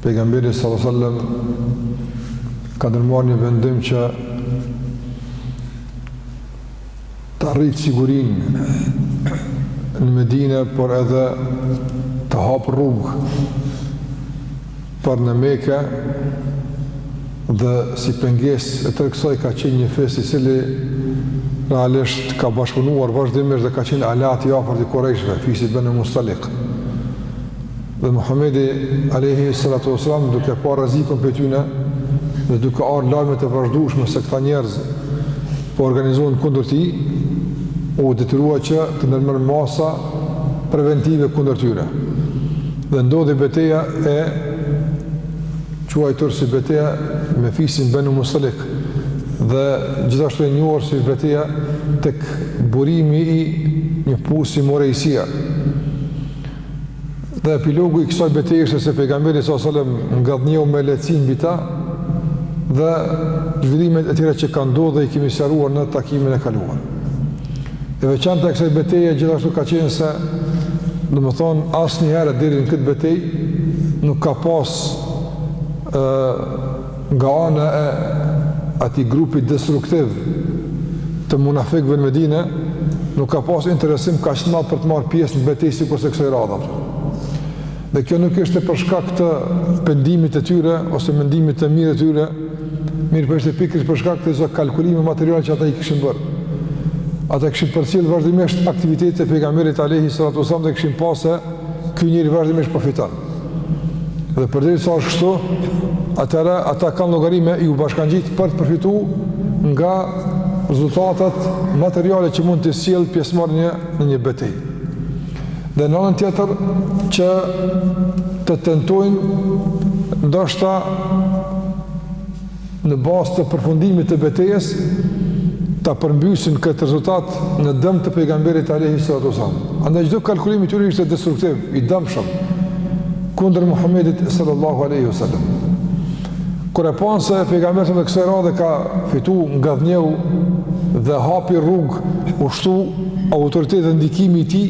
Pejgamberi sallallahu alajhi wasallam ka ndërmarrë një vendim që ta rrit sigurinë në Medinë, por edhe të hapë rrugë për në Mekë dhe si pengesë e tërë kësaj ka qenë një fis i cili realisht ka bashkëpunuar vazhdimisht dhe ka qenë aleat i afërt i Kurejshëve, fisi Benu Mustalik. Dhe Muhamedi alejhi salatu ves selam duke parë rrezikun prej tyre dhe duke ardhur lajme të vazhdueshme se këta njerëz po organizohen kundër tij, u detyrua që të ndërmerr masa preventive kundër tyre. Dhe ndodhi beteja e quajtur si beteja me fisin Benu Mustalik dhe gjithashtu e njohur si beteja tek burimi i një pusi Murejsia. Dhe epilogu i kësaj beteje ishte se pejgamberi sal selam ngadhnjeu me lehtësi mbi ta dhe zhvillimet e tjera që kanë ndodhur dhe i kemi sqaruar në takimin e kaluar. E veçanta e kësaj beteje gjithashtu ka qenë se domethënë asnjëherë deri në këtë betejë nuk ka pas ë Nga ana e atij grupi destruktiv të munafikëve në Medinë, nuk ka pas interesim kaq të madh për të marrë pjesë në betejë sikurse kësaj radhe. Dhe kjo nuk ishte për shkak të pendimit të tyre ose mendimit të mirë të tyre, mirëpo ishte pikërisht për shkak të disa kalkulimeve materiale që ata i kishin bërë. Ata kishin përcjell vazhdimisht aktivitetet e pejgamberit alayhi salatu wasallam dhe kishin pa se ky njeri vazhdimisht po fiton. Dhe përderisa është kështu, atëra ata kanë llogarit me iu bashkangjit për të përfitu nga rezultatet materiale që mund të sjellë pjesëmarrja në një betejë. Dhe në anën tjetër që të tentojnë ndoshta në bazë të përfundimit të betejës ta përmbysin këtë rezultat në dëm të pejgamberit alayhi salatu wasallam. Andaj çdo kalkulim i tyre ishte destruktiv, i dëmshëm kundër Muhamedit sallallahu alaihi wasallam. Kur e panë se pejgamberi sëm dhe kësaj radhe ka fitu ngadhnjeu dhe hapi rrugë, u shtu autoriteti dhe ndikimi i tij,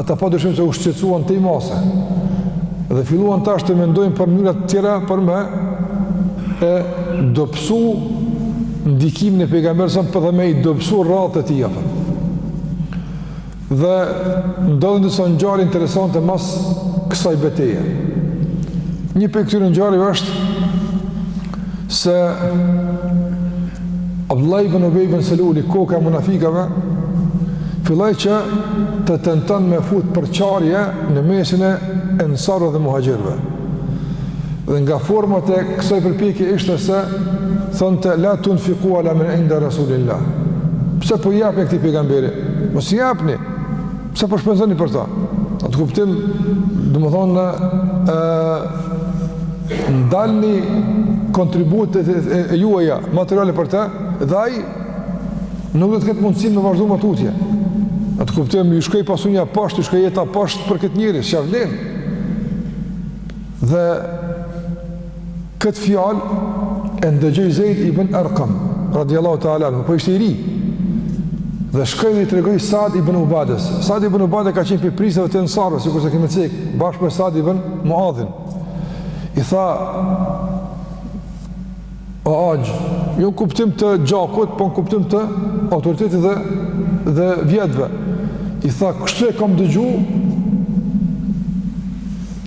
ata padyshim se u shqetësuan tej mase. Dhe filluan tash të mendojnë për mënyra të tjera për me e dobësu ndikimin e pejgamberit sëm por edhe me i dobësu radhët e tija. Dhe ndodhën disa ngjarje interesante mas kësaj beteje. Një prej këtyre ngjarjeve është se Abdullah ibn Ubej ibn Seluli, koka e munafikave, filloi që të tenton me fut përçarje në mesin e Ensarëve dhe Muhaxhirëve. Dhe nga format e kësaj përpjekje ishte se thonte la tunfiqu ala min inda rasulillah. Pse po i japni këtij pejgamberi? Mos i japni. Pse po shpenzoni për ta? Në atë kuptim, domethonë, ndalni kontributet e, e, e juaja materiale për ta, dhe ai Nuk do të ketë mundësi me vazhdo më tutje. Në atë kuptim, ju shkoj pasunia poshtë, ju shkoj jeta poshtë për këtë njeri, që s'ia vlen. Dhe këtë fjalë e ndëgjoi Zeyd ibn Arqam, radiallahu ta'ala, po ishte i ri. Dhe shkoi dhe i tregoi Sad ibn Ubades. Sad ibn Ubade ka qenë prej prijësve të ensarëve, sikurse kemi cekë, bashkë me Sad ibn Muadhin. I tha, O axhë, jo në kuptim të gjakut, po në kuptim të autoritetit dhe, dhe vjetve. I tha, kështu e kam dëgju,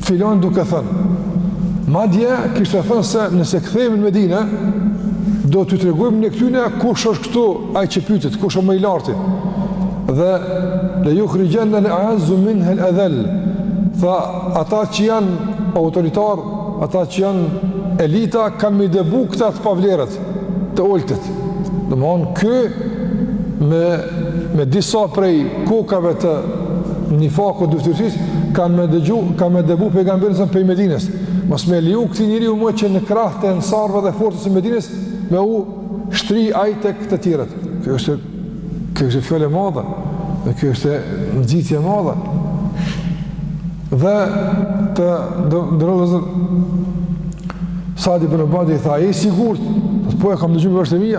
filanin duke thënë. Madje, kishte thënë se nëse kthehemi në Medine, do t'ju tregojmë ne këtyne kush është këtu ai që pytet, kush është më i larti. Dhe, le jukhrixhenne el eazzu minhel edhel, tha, ata që janë autoritarë, ata që janë elita, kanë me i dëbu këta të pavlerët, të ultët. Domethanë, ky me, me disa prej kokave të nifakut, dyftyrësisë, kanë me, dëgju, kanë me dëbu pejgamberin s.a.s. prej Medines. Mos me leju këtij njeriu më që në krah të ensarëve dhe forcës së Medines, me u shtri ai tek të tjerët. Kjo është Kjo është fjalë e madhe, dhe kjo është nxitje e madhe. Dhe të nderuar, Sad ibn Ubade i tha, je i sigurt, po e kam dëgju me veshët e mi,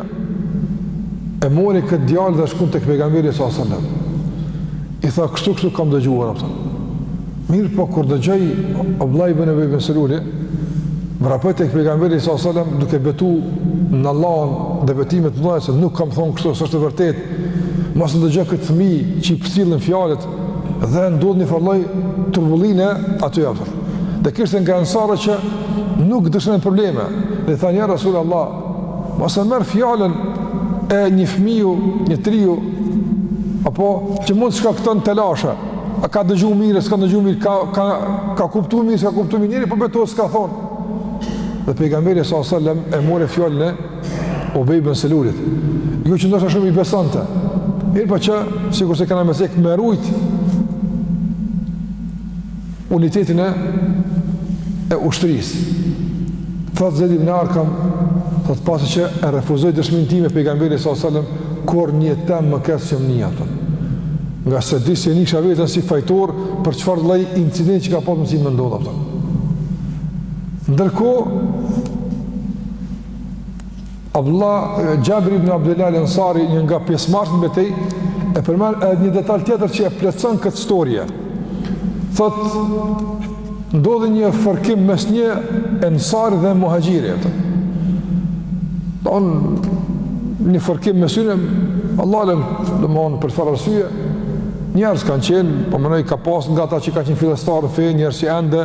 e mori këtë djalë dhe shkun tek pejgamberi s.a.s. I tha, kështu kështu kam dëgjuar, apëtëm. Mirëpo kur dëgjoi Abdullah ibn Ubay ibn Seluli, vrapoi tek pejgamberi sallallahu alajhi wasallam duke u betu në Allahun dhe betimet e mëdha se nuk kam thon kështu, s'është e vërtetë. Mos e dëgjo këtë fëmijë që i përcjell fjalët dhe ndodhi, filloi turbullirë aty afër. Dhe kishte nga ansarë që nuk dëshin probleme. Dhe i thanë ja Rasul Allah, mos e merr fjalën e një fëmiju, një të riu, apo që mund të shkakton telashe. A ka dëgju mirë, s'ka dëgju mirë, ka, ka, ka kuptu mirë, s'ka kuptu mirë, njeri po betohet s'ka thonë. Dhe pejgamberi s.a.s. e mori fjalën e Ubay ibn Selulit. Jo që ndoshta shumë i besonte. Mirëpo që, sikurse kena me cekë, me rujtë. unitetin e ushtrisë. Thot Zejd ibn Arkam, thot pasi që e refuzoi dëshminë time pejgamberi sallallahu alajhi wasallam, kurrë një temë më keq s'më nia atë. Ngase disi e nisha vetën si fajtor për çfarë lloj incidenti që ka pas mujt me ndodh atë. Ndërkohë Abdullah Jabir ibn Abdullah al-Ansari, një nga pjesëmarrësit në betejë, e përmend edhe një detaj tjetër që e plotëson këtë storie. Thot ndodhi një fërkim mes një ensari dhe muhaxhiri atë. Domethënë një fërkim mes tyre, Allahu alem, domethënë për çfarë arsye? Njerëz kanë qenë, po menoj ka pas nga ata që kanë qenë fillestarë n'fe, njerëz që ende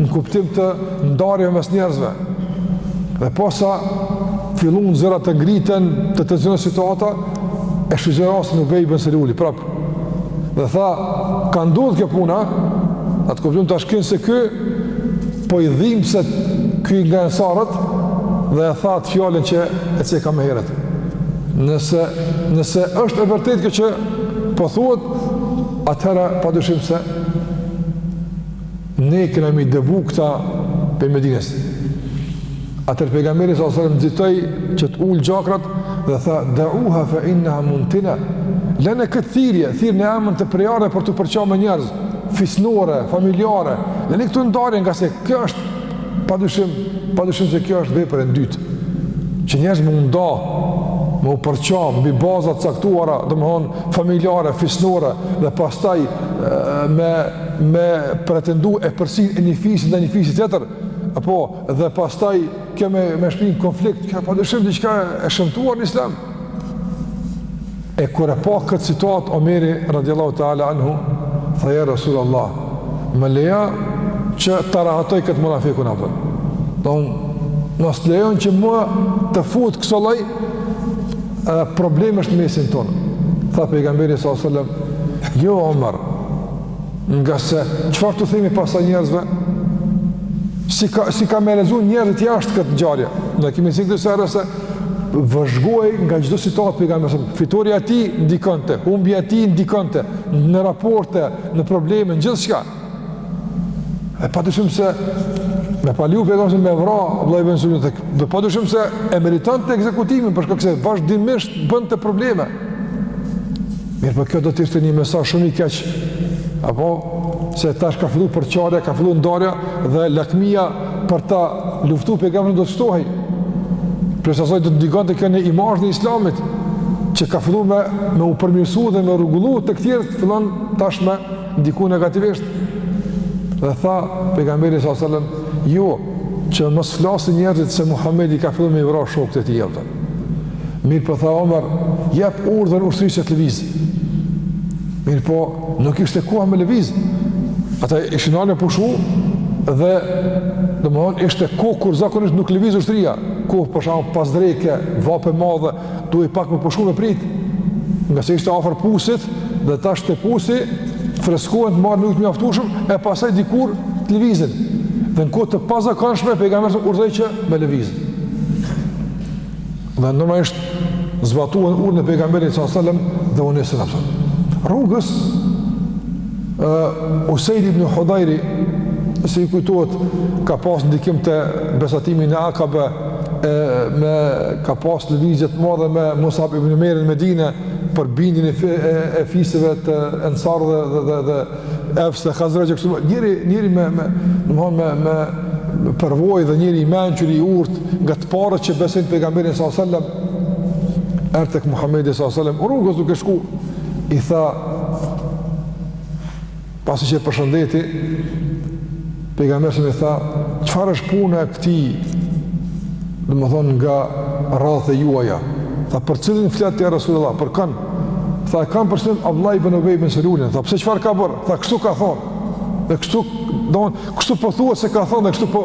në kuptim të ndarjeve mes njerëzve, dhe posa fillun zëra të ngriten të tensionohet situata, e shfrytëzoi rastin Ubej ibn Seluli, prap, dhe tha, ka ndodh kjo puna, atë kuptim tash kinse ky, po i dhimset ky nga ensarët, dhe e tha atë fjalën që e ceka më herët. Nëse, nëse është e vërtetë kjo që po thuhet, atëhera pa dyshim se Ne kena me i dëbu këta prej Medines. Atëherë pejgamberi sallallahu alejhi ve selem nxitoi që t'i ulë gjakrat dhe tha, da'uha fe inneha muntine. Lene këtë thirrje, thirrje në emën të prejardhjes për t'u përça me njerëz, fisnore, familjare. Lene këtë ndarje ngase kjo është, pa dyshim, pa dyshim se kjo është vepër e ndytë. Që njerëz me u nda, me u përça, mbi baza t'caktuara, domethonë familjare, fisnore, dhe pastaj me me pretendu epërsinë e një fisi dhe një fisi tjetër, apo dhe pastaj kjo me, me shpi n'konflikt, kjo pa dyshim diçka e shëmtuar në islam. E kur e pa këtë situatë, Omeri radiallahu ta'ala anhu, tha ja Rasul Allah, më lejo që ta rahatoj këtë munafikun apo domethon, mos lejo që më të fut kësi lloj, A problemesh n'mesin tonë? Tha pejgamberi sa selam, "Jo Omar, ngase çfarë t'u themi pastaj njerëzve? Si ka si ka me lexu njerëzit jashtë këtë ngjarje? Ne kemi cekë disa herë se vëzhgohej nga çdo situatë pejgamberi, fitorja e tij ndikonte, humbja e tij ndikonte në raporte, në probleme, në gjithçka. E pa dyshim se me pa leju pejgamberi me vra Abdullah ibn Selulin këtë. Dhe pa dyshim se e meritonte ekzekutimin, për shkak se vazhdimisht bënte probleme. Mirëpo po kjo do të ishte një mesaj shumë i keq. Apo, se tash ka fillu përçarja, ka fillu ndarja dhe lakmija për ta luftu pejgamberin do të shtohej. Plus asaj do të ndikonte keq në imazhin e islamit, që ka fillu me, me u përmirësu dhe me u rregullu tek tjerët, fillon tash me Ndiku negativisht dhe tha pejgamberi sallallahu alajhi wasallam, "Jo, që mos flasin njerëzit se Muhamedi ka fillu me i vra shokët e tij jelton." Mirëpo tha Omer, "Jep urdhër ushtrisë të lëvizë." Mirëpo nuk ishte koha me lëviz. Ata ishin ala pushu dhe domthon ishte kohë kur zakonisht nuk lëviz ushtria, kohë për shembull pas dreke, vapë e madhe, duhej pak me pushu me prit, ngase ishte afër pusit, dhe tash te pusi, freskohen të marrin ujë të mjaftueshëm, e pastaj dikur të lëvizin. Dhe në kohë të pazakonshme, pejgamberi urdhëroi që me lëviz. Dhe normalisht zbatuan urdhrin e pejgamberit sa sallem dhe u nisën ata. Rrugës, uh, Usejdi ibn Hodajri, si ju kujtohet, ka pas ndikim te besatimi në Akabe, e, me ka pas lëvizje të madhe me Musab ibn Umejrin në Medinë për bindjen e, e, e fisëve të Ensarëve dhe dhe, dhe Evs dhe Khazraj ishte një njeri njeri me me domthon me me përvojë dhe njeri i mençur i urtë nga të parët që besojnë pejgamberin sallallahu alajhi wasallam erdhi tek Muhamedi sallallahu alajhi wasallam rrugës duke shku i tha Pasi që e përshëndeti, pejgamberi sa selam i tha, çfarë është puna e këtij? Domethënë nga radhët e juaja. Tha për cilin flet ti ja Resulullah? Për kan? Tha e kam për synim Abdullah ibn Ubay ibn Selulin. Tha pse çfarë ka bërë? Tha kështu ka thon. Dhe kështu don, kështu po thuhet se ka thon, dhe kështu po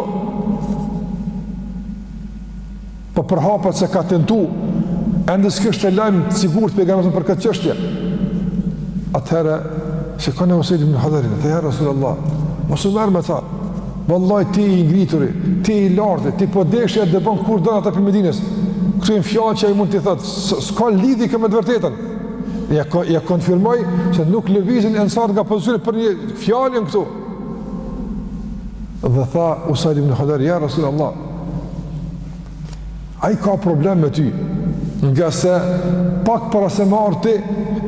Po përhapet se ka tentu, ende s'kishte lajm të sigurt pejgamberi për këtë çështje. Atëherë, shikon Usejd ibn Hudajri, tha ja Rasul Allah, mos u merr me ta, vallahi ti i ngrituri, ti i larti, ti po deshe e dëbon kur don ata prej Medinës. Këto janë fjalë që ai mund t'i thotë, s'ka lidhje kjo me të vërtetën. Ja, ja konfirmoi që nuk lëvizin ensarët nga pozicioni për një fjalë këtu. Dhe tha Usaid ibn Khudair, ja Rasul Allah, ai ka problem me ty, ngase pak para se me ardh ti,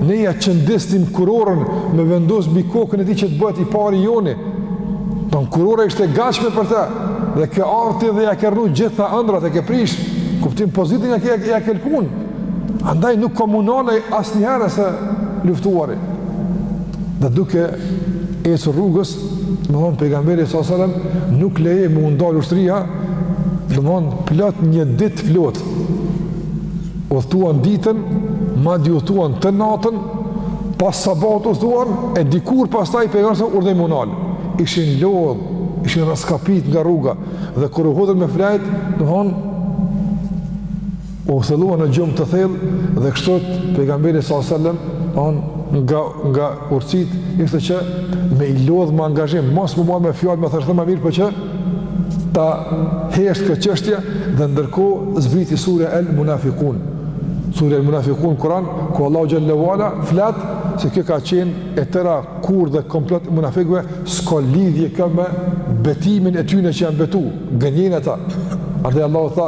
ne ia qëndisnim kurorën me e vendos mbi kokën e tij që të bëhet i pari joni, dhe kurora ishte e gatshme për te, dhe ke ardh ti dhe ia ke rrënu gjitha andrrat ia ke prish, kuptim pozitën e ke, ia ke lkund, andaj nuk ka me u ndal asnjëherë së luftuari. Dhe duke ecur rrugës, domethënë pejgamberi sa selam nuk lejoi me u ndal ushtria, domethënë plot një ditë plot. Udhëtuan ditën, madje udhëtuan edhe natën, pas sabahit udhëtuan e dikur pastaj pejgamberi urdhëroi me u ndal. Ishin lodh, ishin raskapit nga rruga dhe kur u hodhën me fjet, domethënë U thellua në gjumë të thellë dhe kështu pejgamberi sallallahu alajhi wasallam njona nga nga urtësitë ishte që me i lodh me angazhim, mos me u marrë me fjalë me thashetheme mirëpo që ta heshtë këtë çështje dhe ndërkohë zbriti surja El Munafiqun. Surja El Munafiqun Kur'an ku Allahu xhele ue ala flet se kjo ka qenë e tëra kurth dhe komplot i munafikëve s'ka lidhje kjo me betimin e tyne që janë betu, gënjejnë ata. Andaj Allahu tha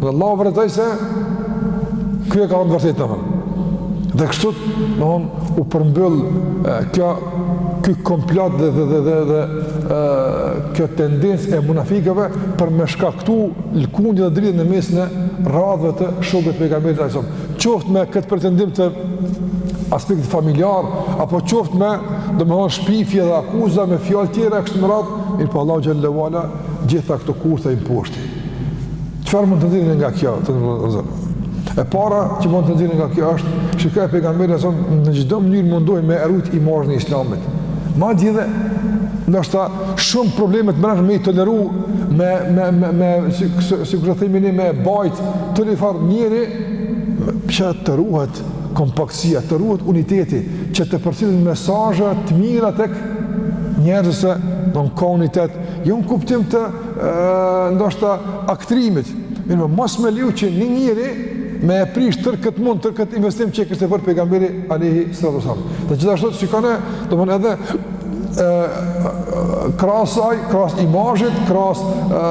Dhe Allahu vërtetoi se ky e ka thanë të vërtetën. Dhe kështu domethënë u përmbyll ky, ky komplot dhe dhe dhe dhe, dhe e, kjo tendencë e munafikëve për me shkaktu lëkundje dhe dridhje në mesin e radhëve të shokëve të pejgamberit alejhi selam. Qoftë me këtë pretendim të aspektit familjar, apo qoftë me domethënë shpifje dhe akuza me fjalë tjera e kështu me radhë, mirëpo Allahu xhele ue ala gjitha këto kurthe i më Çfarë mund të nxjerrim nga kjo, të nderuar vëllezër? E para që mund të nxjerrim nga kjo është, shikoje pejgamberi alejhi selam, në çdo mënyrë mundohej me e rujt imazhin e islamit. Madje edhe, ndoshta shumë probleme domethënë me i toleru, me, me, me, me si, si, sikur të themi një, me bajt, të një farë njeri, që të ruhet kompaktësia, të ruhet uniteti, që të përcillen mesazhe të mira tek njerëzit se, në në ndoshta aktrimit, mirëpo mos me leju që një njeri me e prish tërë këtë mund, tërë këtë investim që e kishte bërë pejgamberi alejhi salatu ue selam. Dhe gjithashtu shikoni, domethënë edhe e, krahas asaj, krahas imazhit, krahas e,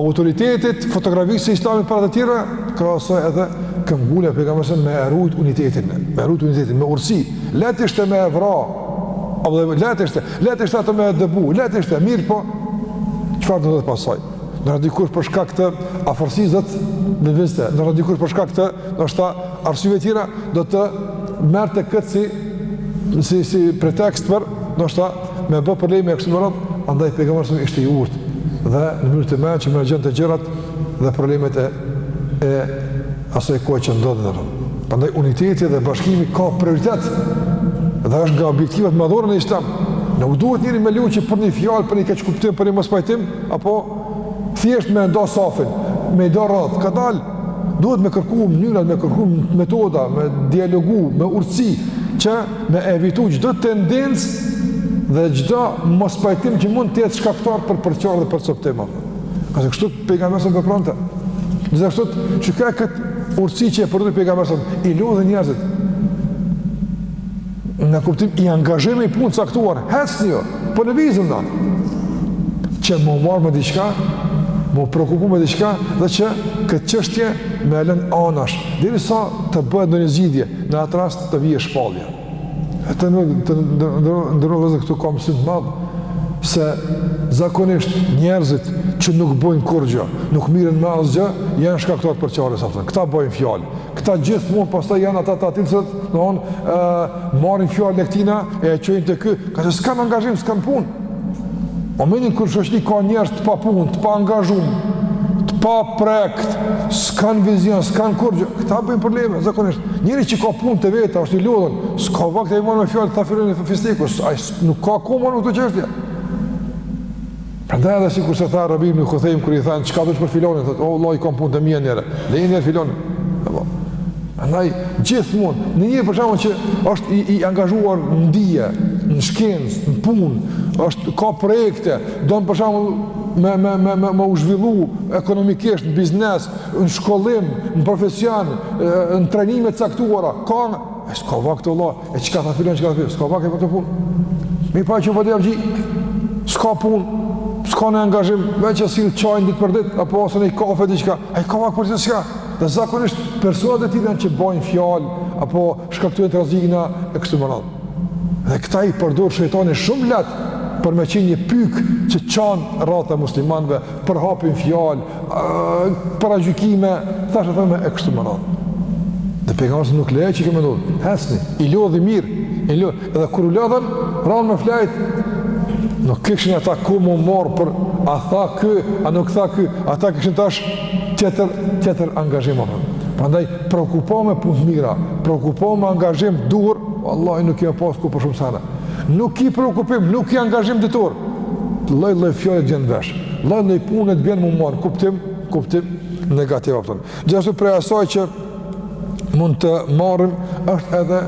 autoritetit, fotografisë së islamit para të tjerëve, krahas asaj edhe këmbëngulja e pejgamberit me e rujt unitetin, me e rujt unitetin, me urtësi, lehtë ishte me e vra, Apo edhe lehtë ishte, Lehtë ishte ata me dëbu, lehtë ishte, mirëpo çfarë do të pasojë? Ndoshta dikush për shkak të afërsisë do të lëvizte, ndoshta dikush për shkak të, ndoshta arsyeve tjera do të merrte këtë si si si pretekst për, ndoshta me bë probleme e kështu me radhë, andaj pejgamberi alejhi selam ishte i urtë dhe në mënyrë të mençur menaxhonte gjërat dhe problemet e e asaj kohë që ndodhën apo. Prandaj uniteti dhe bashkimi ka prioritet. Dhe është nga objektivat madhore në Islam. Nuk duhet njeri me leju që për një fjalë, për një keqkuptim, për një mospajtim apo thjesht me nda safin, me nda radhët, ka dal. Duhet me kërku mënyra, me kërku metoda, me dialogu, me urtësi që me evitu çdo tendencë dhe çdo mospajtim që mund të jetë shkaktar për përçarje dhe për coptim. Ka kështu Pejgamberi sa vepronte. Gjithashtu që ka kët urtësi që e përdori pejgamberi sa i lodhi njerëzit. Në kuptim i angazhimi i punë caktuar, hecni jo, po lëvizim na. Që m'u marrë me diçka, m'u preokupu me diçka, dhe që këtë çështje me e lën anash, derisa të bëhet ndonjë zgjidhje, në atë rast të vijë shpallja. E të nderuar vëllezër këtu ka mësim të madh, se zakonisht njerëzit që nuk bojnë kurgjo, nuk mirren me asgjë, janë shkaktarë t'përçarjes, a kupton, këta bojnë fjalë, këta gjithmonë, pastaj janë ata të atillë, siç thonë, marrin fjalën e këtina, e e çojnë te ky, ngaqë s'kanë angazhim, s'kanë punë, Momentin kur shoqëria ka njerëz të papunë, të pa angazhum, të pa projekt, s'kan vizion, s'kan kurgjë, këta bëjnë probleme zakonisht. Njeri që ka punët e veta, është i lodhun, s'ka vakt m'u marrë me fjalët e filonit e fistikut, ai nuk ka kohë me këto çështje. Prandaj edhe sikurse tha Rabi ibn Khuthejm kur i thanë çka thu për filonin, thotë, "O vëllai, kam punët e mia njëherë. Lejeni filonin." Apo. Prandaj, gjithmonë, ne një për shembull që është i, i angazhuar në dije, në shkencë, në punë, është ka projekte, don për shembull me, me, me, me, me u zhvillu ekonomikisht, në biznes, në shkollim, në profesion, në trajnime t'caktuara, ka, e s'ka vakt vallah, e çka tha filon, çka tha filon, s'ka vakt për këto punë, mirëpo ky badjavxhi, s'ka punë, s'ka naj angazhim, veç e sill çajin ditë për ditë, apo ose naj kafe, diçka, ai ka vakt për gjithçka, Dhe zakonisht personat e tillë janë që bëjnë fjalë apo shkaktojnë trazira e kështu me radhë. Dhe këta i përdor shejtani shumë lehtë për me qenë një pykë që çan radhët e muslimanëve përhapin fjalë, paragjykime, thashetheme e kështu me radhë. Dhe pejgamberi nuk lejoi që kjo me ndodh. Hecni, i lodhi mirë, i lodhi. Edhe kur u lodhën, ranë me flejt, nuk kishin ata kohë m'u marrë për a tha ky, a nuk tha ky, ata kishin tash tjetër, tjetër angazhim, a kupton. Prandaj preokupohu me punë t'mira, preokupohu me angazhim t'duhur, vallahi nuk ke pas kohë për shumë sene. Nuk ki preokupim, nuk ki angazhim ditur. Lloj lloj fjalë t'vjen n'vesh. Lloj lloj punë të vjen m'u marr kuptim, kuptim negativ, a kupton. Gjithashtu prej asaj që mund të marrim është edhe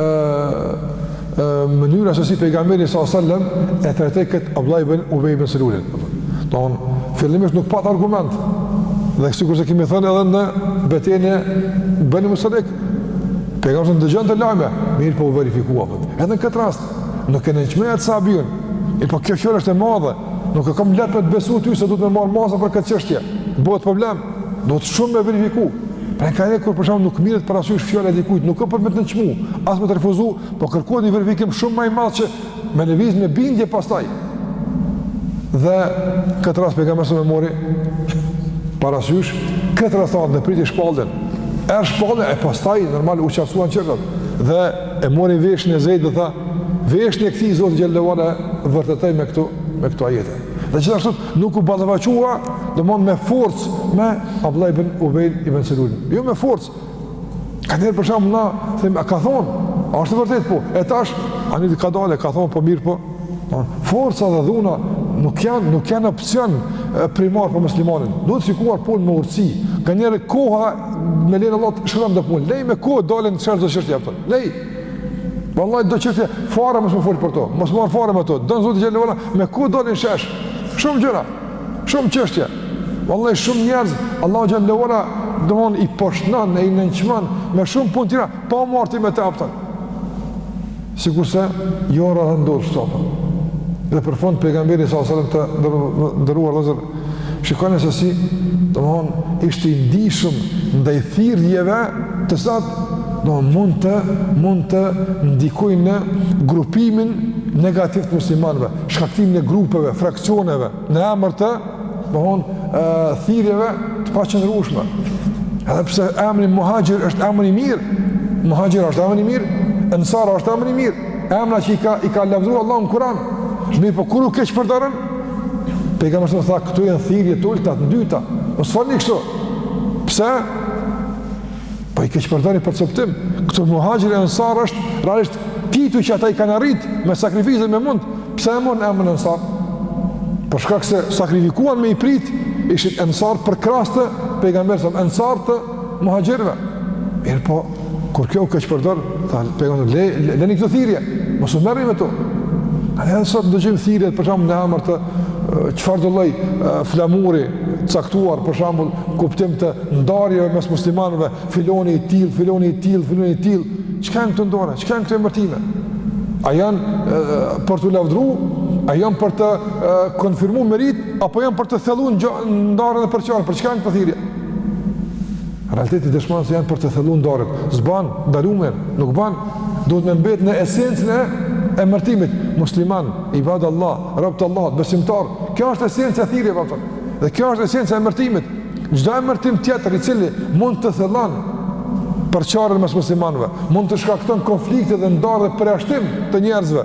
ë ë mënyra se si pejgamberi sa sallam e trajtoi kët Abdullah ibn Ubay ibn Salulin. Don fillimisht nuk pat argument. Dhe sikurse kemi thënë edhe në betejën e Bani Mustalik, pejgamberi dëgjonte lajme, mirëpo u verifikua vet. Edhe në këtë rast nuk e nënçmoi sahabiun. E po kjo fjalë është e madhe. Nuk e kam lehtë me t'besu ty se duhet me marr masa për këtë çështje. Bëhet problem. Duhet shumë me verifiku. Pra kanëherë kur për shembull nuk mirret parasysh fjala e dikujt, nuk ka për me të nënçmu, as me të refuzu, po kërkohet një verifikim shumë ma i madh që me lëviz me bindje pastaj. Dhe këtë rast pejgamberi e mori parasysh, këtë rast, domethënë priti shpalljen, erdh shpallja e pastaj normal u qartësuan gjërat, dhe e mori veshin e Zejdit dhe tha, veshin e këtij Zoti xhele ve ala vërtetoi me këto, me këto ajete. Dhe gjithashtu nuk u ballafaqua, domthon me forcë me Abdullah ibn Ubej ibn Selulin. Jo me forcë. Kanëherë për shembull na themi a ka thon, a është e vërtetë po? E tash ai ka dalë ka thon po mirëpo forca dhe dhuna nuk janë nuk janë opsion primar për muslimanin. Duhet shikuar punët me urtësi. Kanëherë koha me lejen e Allahut shëron do punë. Lej me kohë dalin çfarëdo çështje, po. Lej Vallaj do çështje fare mos me fol për to. Mos u marr fare me to. Don Zoti xhele ve ala me kohë dalin në shesh. Shumë gjëra. Shumë çështje. Vallaj shumë njerëz Allahu xhele ve ala domethënë i poshtnon e i nënçmon me shumë punë tjera pa u marr ti me ta fare. Sikurse jo rrëndon stop. Dhe për fund pejgamberi sallallahu alajhi wasallam të nderuar vëllezër Shikoni se si, domethënë, ishte i ndieshëm ndaj thirrjeve të cilat, domethënë mund të, mund të ndikojnë në grupimin negativ të muslimanëve, shkaktimin e grupeve, fraksioneve, në emër të, domethënë, thirrjeve të paqëndrueshme. Edhe pse emri muhaxhir është emër i mirë, muhaxhirë është emër i mirë, ensarë është emër i mirë, emra që i ka, i ka lavdëru Allahu në Kuran, mirëpo kur u keqpërdorën, Pejgamberi sa tha, këto janë thirrje të ulta, të ndyta. Mos folni kështu. Pse? Po i keqpërdorni për coptim. Këto muhaxhir, ensar është realisht tituj që ata i kanë arrit me sakrificë e me mund. Pse e morën emrin ensar? Për shkak se sakrifikuan me i prit, ishin ensar, përkrahës të pejgamberit sa ensar të muhaxhirëve. Mirëpo, kur kjo u keqpërdor, tha pejgamberi, le, le, leni këto thirrje, mos u merrni me to. A edhe ne sot dëgjojmë thirrje, për shembull në emër të çfarëdo lloj flamuri caktuar, për shembull kuptim të ndarjeve mes muslimanëve, filani i till, filani i till, filani i till, çka janë këto ndarje, çka janë këto emërtime? A janë për të lavdru, a janë për të konfirmu meritë, apo janë për të thellu ndarjen e përçarjen, për çka janë këto thirrje? Realiteti dëshmon se janë për të thellu ndarjet. S'ban, të nderum, nuk ban, duhet me mbet në esencën e emërtimit. Musliman, ibadallah, rob të Allahut, besimtar. Kjo është esenca e thirrjeve, patjetër. Dhe kjo është esenca e emërtimit. Çdo emërtim tjetër i cili mund të thellon përçarjen mes muslimanëve, mund të shkakton konflikte dhe ndarje dhe përjashtim të njerëzve.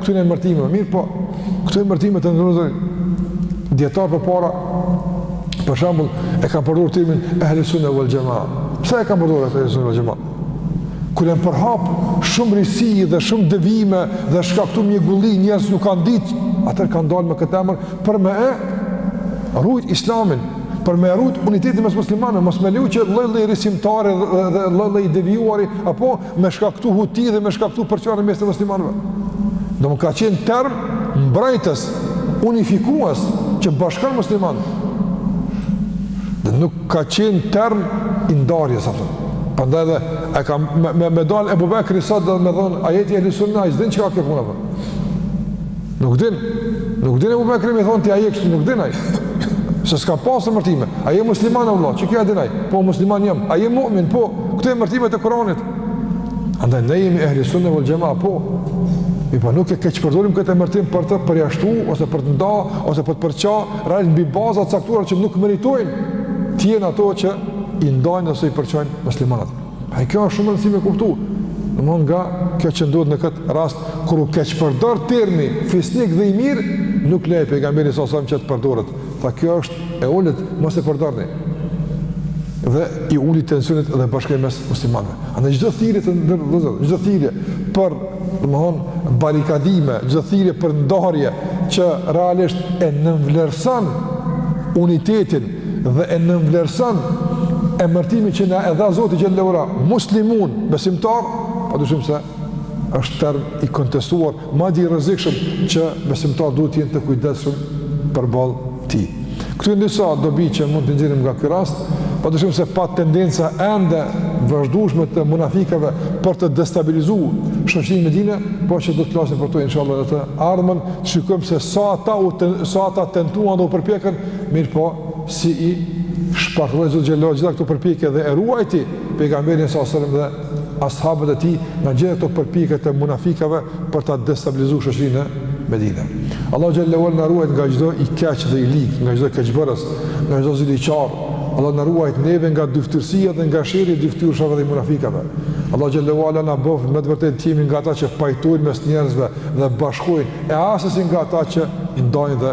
këtyre emërtimeve. Mirëpo, këto emërtime të nderuar, dijetarët përpara, për shembull, e kanë përdorë termin Ehli Sunne vel Xhema. Pse e kam përdojrë e Ehlisun e Vëlgjema? Kër e më përhap shumë risi dhe shumë devijime dhe shkaktu mjegulli njerëz nuk kanë ditë, atëherë kanë dalë me këtë emër për me e rujt islamin, për me rujt unitetin mes muslimanëve, mos me leju që lloj-lloj risimtari dhe lloj-lloj devijuari, apo me shkaktu huti dhe me shkaktu përçarje në mes të muslimanëve. Domethënë ka qenë term mbrojtës, unifikuas që bashkon muslimanët. Dhe nuk ka qenë term i ndarjes, a kupton. Prandaj edhe ka me, me, me dalë Ebu Bekri sot dhe me thonë, a je ti Ehli Sunne, ai s'din çka kjo punë, a kupton. Nuk din, nuk din Ebu Bekri me thonë ti a je kështu, nuk din ai. Se s'ka pasë emërtime. A je musliman e Allah, që kjo e din ai? Po, musliman jam. A je mu'min? Po, këto emërtime të Kuranit. Andaj, ne jemi ehli sunne vel xhema, po. Mirëpo nuk e keqpërdorim këtë emërtim për të përjashtu, ose për të nda, ose për të përça, radhët mbi baza t'caktuara që nuk meritojnë të jenë ato që i ndajnë ose i përçajnë muslimanat. E kjo është shumë e rëndësishme me kuptu. Domethënë nga kjo që ndodhi në këtë rast, kur u keqpërdor termi fisnik dhe i mirë, nuk lejoi pejgamberi salallahu alejhi ve selem që të përdoret. Tha kjo është e ulët, mos e përdorni. Dhe i uli tensionet dhe bashkoi mes muslimanve. Andaj çdo thirrje të nderuar, çdo thirrje për domethënë barrikadime, çdo thirrje për ndarje që realisht e nënvlerëson unitetin dhe e nënvlerëson emërtimin që na e dha Zoti xhele ve ala muslimun besimtar pa dyshim se është term i kontestuar madje i rrezikshëm që besimtarët duhet të jenë të kujdesshëm përballë tij. Këto janë disa dobi që mund të nxjerrim nga ky rast, pa dyshim se pati tendenca edhe të vazhdueshme të munafikëve për të destabilizu shoqërinë medinase, që do të flasim për to inshallah edhe në të ardhmen, të shikojmë se sa ata u të, sa ata tentuan dhe u përpjekën Mirëpo, si i shpartalloi Zoti xhele ve ala gjitha këto përpjekje dhe e ruajti pejgamberin sa selam dhe as'habët e tij nga gjitha këto përpjekje të munafikëve për ta destabilizu shoqërinë në Medinë. Allahu xhele ve ala na ruajt nga çdo i keq dhe i lig, nga çdo keqbërës, nga çdo ziliqar. Allah na ruajt neve nga dyfytyrësia dhe nga sherri i dyfytyrshave dhe munafikëve. Allah xhele ve ala na bëftë me të vërtetë të jemi nga ata që pajtojnë mes njerëzve dhe bashkojnë e asesi nga ata që ndajnë dhe